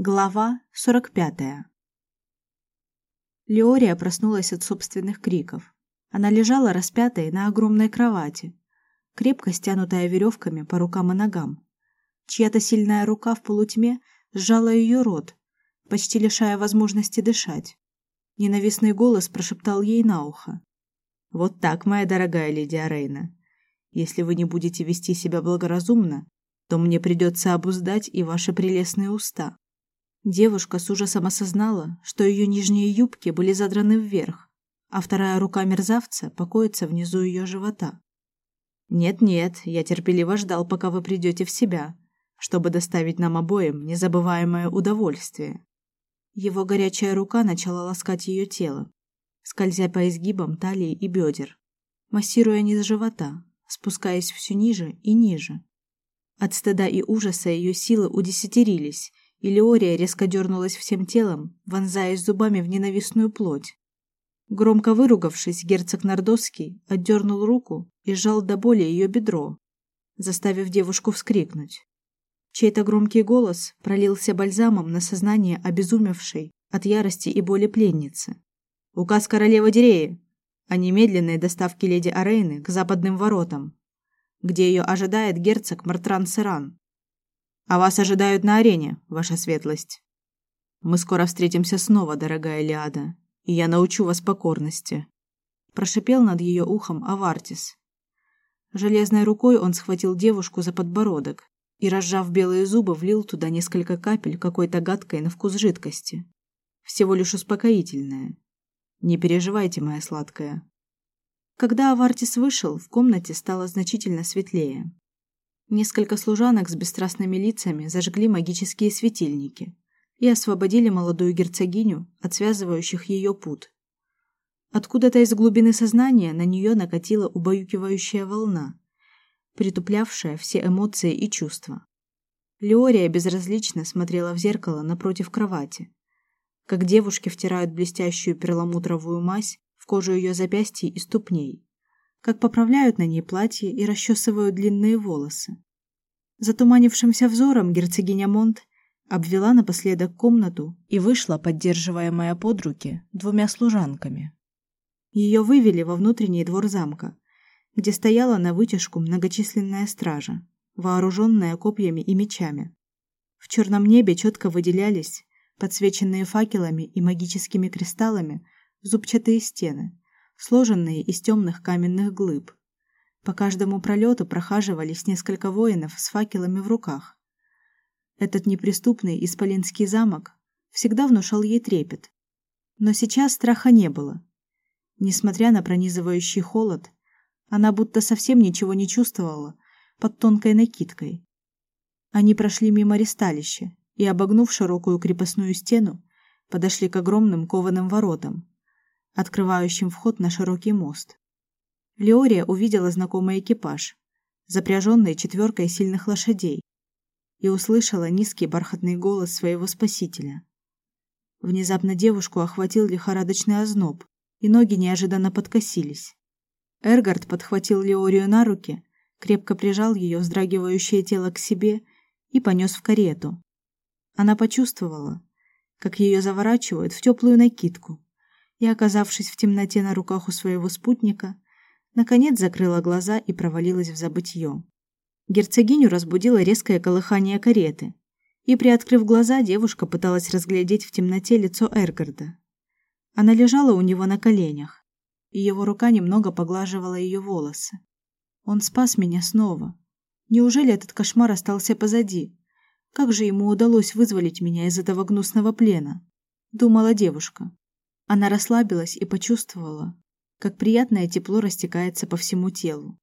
Глава 45. Леория проснулась от собственных криков. Она лежала распятой на огромной кровати, крепко стянутая веревками по рукам и ногам. Чья-то сильная рука в полутьме сжала ее рот, почти лишая возможности дышать. Ненавистный голос прошептал ей на ухо: "Вот так, моя дорогая леди Арейна. Если вы не будете вести себя благоразумно, то мне придется обуздать и ваши прелестные уста". Девушка с ужасом осознала, что ее нижние юбки были задраны вверх, а вторая рука мерзавца покоится внизу ее живота. Нет-нет, я терпеливо ждал, пока вы придете в себя, чтобы доставить нам обоим незабываемое удовольствие. Его горячая рука начала ласкать ее тело, скользя по изгибам талии и бедер, массируя низ живота, спускаясь все ниже и ниже. От стыда и ужаса ее силы удесятерились, и Леория резко дернулась всем телом, вонзаясь зубами в ненавистную плоть. Громко выругавшись, герцог Нордовский отдернул руку и сжал до боли ее бедро, заставив девушку вскрикнуть. Чей-то громкий голос пролился бальзамом на сознание обезумевшей от ярости и боли пленницы. Указ королевы Диреи о немедленной доставке леди Арейны к западным воротам, где ее ожидает герцог Мартран Серан. А вас ожидают на арене, ваша светлость. Мы скоро встретимся снова, дорогая Лиада, и я научу вас покорности. Прошипел над ее ухом Авартис. Железной рукой он схватил девушку за подбородок и, разжав белые зубы, влил туда несколько капель какой-то гадкой на вкус жидкости. Всего лишь успокоительное. Не переживайте, моя сладкая. Когда Авартис вышел, в комнате стало значительно светлее. Несколько служанок с бесстрастными лицами зажгли магические светильники и освободили молодую герцогиню от связывающих ее пут. Откуда-то из глубины сознания на нее накатила убаюкивающая волна, притуплявшая все эмоции и чувства. Леория безразлично смотрела в зеркало напротив кровати, как девушки втирают блестящую перламутровую мазь в кожу ее запястий и ступней как поправляют на ней платье и расчесывают длинные волосы. Затуманившимся взором герцогиня Монт обвела напоследок комнату и вышла, поддерживаемая под руки двумя служанками. Ее вывели во внутренний двор замка, где стояла на вытяжку многочисленная стража, вооруженная копьями и мечами. В черном небе четко выделялись подсвеченные факелами и магическими кристаллами зубчатые стены, сложенные из темных каменных глыб. По каждому пролету прохаживались несколько воинов с факелами в руках. Этот неприступный исполинский замок всегда внушал ей трепет. Но сейчас страха не было. Несмотря на пронизывающий холод, она будто совсем ничего не чувствовала под тонкой накидкой. Они прошли мимо ристалища и, обогнув широкую крепостную стену, подошли к огромным кованым воротам, открывающим вход на широкий мост. Леория увидела знакомый экипаж, запряженный четверкой сильных лошадей, и услышала низкий бархатный голос своего спасителя. Внезапно девушку охватил лихорадочный озноб, и ноги неожиданно подкосились. Эргард подхватил Леорию на руки, крепко прижал ее вздрагивающее тело к себе и понес в карету. Она почувствовала, как ее заворачивают в теплую накидку, и, оказавшись в темноте на руках у своего спутника, наконец закрыла глаза и провалилась в забытье. Герцогиню разбудило резкое колыхание кареты, и, приоткрыв глаза, девушка пыталась разглядеть в темноте лицо Эргарда. Она лежала у него на коленях, и его рука немного поглаживала ее волосы. Он спас меня снова. Неужели этот кошмар остался позади? Как же ему удалось вызволить меня из этого гнусного плена? Думала девушка. Она расслабилась и почувствовала, как приятное тепло растекается по всему телу.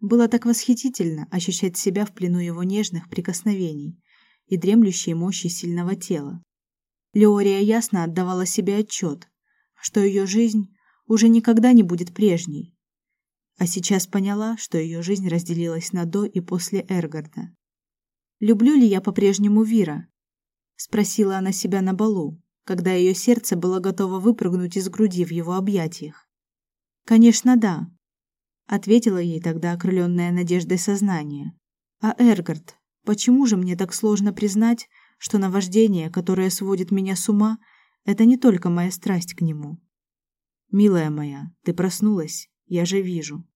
Было так восхитительно ощущать себя в плену его нежных прикосновений и дремлющей мощи сильного тела. Леория ясно отдавала себе отчет, что ее жизнь уже никогда не будет прежней. А сейчас поняла, что ее жизнь разделилась на до и после Эргарда. Люблю ли я по-прежнему Вира? спросила она себя на балу, когда ее сердце было готово выпрыгнуть из груди в его объятиях. Конечно, да, ответила ей тогда окрыленное надеждой сознание. А Эргард, почему же мне так сложно признать, что наваждение, которое сводит меня с ума, это не только моя страсть к нему. Милая моя, ты проснулась, я же вижу.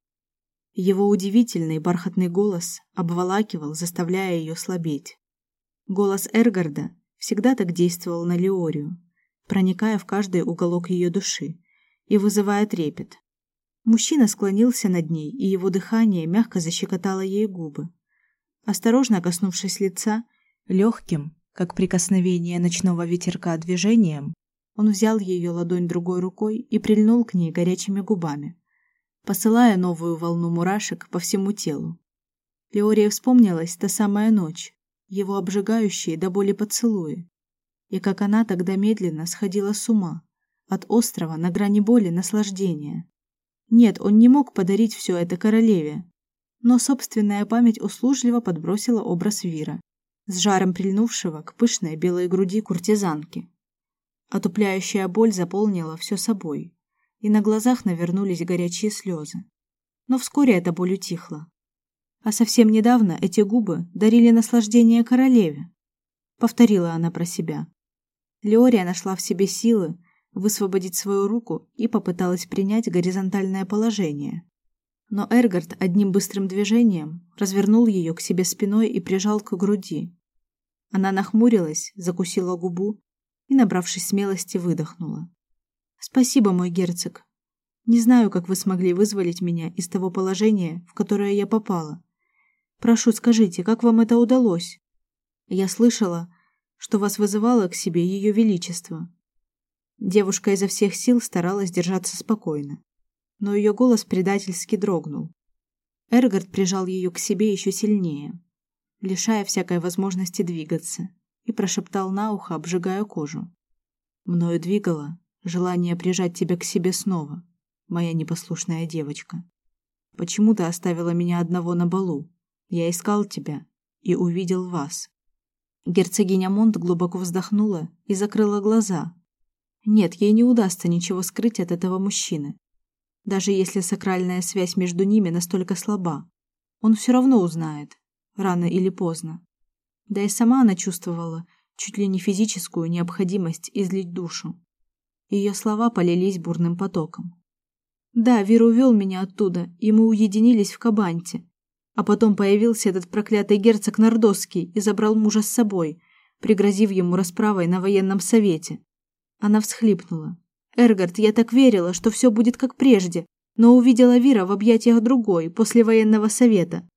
Его удивительный бархатный голос обволакивал, заставляя ее слабеть. Голос Эргарда всегда так действовал на Леорию, проникая в каждый уголок ее души и вызывая трепет. Мужчина склонился над ней, и его дыхание мягко защекотало ей губы. Осторожно коснувшись лица, легким, как прикосновение ночного ветерка движением, он взял ее ладонь другой рукой и прильнул к ней горячими губами, посылая новую волну мурашек по всему телу. Леория вспомнилась та самая ночь, его обжигающие до боли поцелуи, и как она тогда медленно сходила с ума от острова на грани боли наслаждения. Нет, он не мог подарить все это королеве, но собственная память услужливо подбросила образ Вира, с жаром прильнувшего к пышной белой груди куртизанки. Отупляющая боль заполнила все собой, и на глазах навернулись горячие слезы. Но вскоре эта боль утихла. А совсем недавно эти губы дарили наслаждение королеве. Повторила она про себя. Леория нашла в себе силы высвободить свою руку и попыталась принять горизонтальное положение. Но Эргард одним быстрым движением развернул ее к себе спиной и прижал к груди. Она нахмурилась, закусила губу и, набравшись смелости, выдохнула. Спасибо, мой герцог. Не знаю, как вы смогли вызволить меня из того положения, в которое я попала. Прошу, скажите, как вам это удалось? Я слышала, что вас вызывало к себе ее величество. Девушка изо всех сил старалась держаться спокойно, но ее голос предательски дрогнул. Эргард прижал ее к себе еще сильнее, лишая всякой возможности двигаться, и прошептал на ухо, обжигая кожу. Мною двигало желание прижать тебя к себе снова, моя непослушная девочка. Почему ты оставила меня одного на балу? Я искал тебя и увидел вас. Герцогиня Монт глубоко вздохнула и закрыла глаза. Нет, ей не удастся ничего скрыть от этого мужчины. Даже если сакральная связь между ними настолько слаба, он все равно узнает, рано или поздно. Да и сама она чувствовала чуть ли не физическую необходимость излить душу. Ее слова полились бурным потоком. Да, Вир увел меня оттуда, и мы уединились в Кабанте. А потом появился этот проклятый герцог Нордосский и забрал мужа с собой, пригрозив ему расправой на военном совете. Она всхлипнула. Эргард, я так верила, что все будет как прежде, но увидела Вира в объятиях другой после военного совета.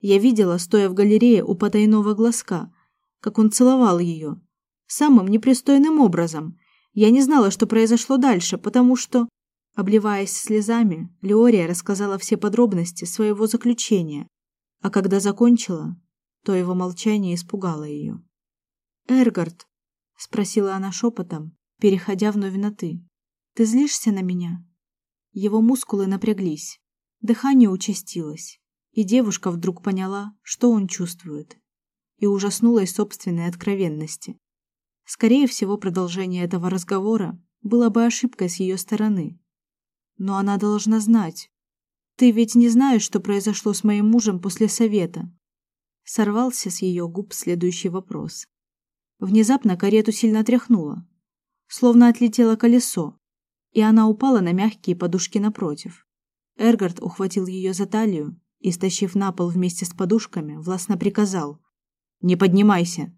Я видела, стоя в галерее у потайного глазка, как он целовал ее самым непристойным образом. Я не знала, что произошло дальше, потому что Обливаясь слезами, Леория рассказала все подробности своего заключения, а когда закончила, то его молчание испугало ее. «Эргард», — спросила она шепотом, переходя вновь на «ты», — «ты злишься на меня?» Его мускулы напряглись, дыхание участилось, и девушка вдруг поняла, что он чувствует, и ужаснулась собственной откровенности. Скорее всего, продолжение этого разговора было бы ошибкой с ее стороны, но она должна знать. Ты ведь не знаешь, что произошло с моим мужем после совета. Сорвался с ее губ следующий вопрос. Внезапно карету сильно тряхнуло, словно отлетело колесо, и она упала на мягкие подушки напротив. Эргард ухватил ее за талию и, стащив на пол вместе с подушками, властно приказал: "Не поднимайся".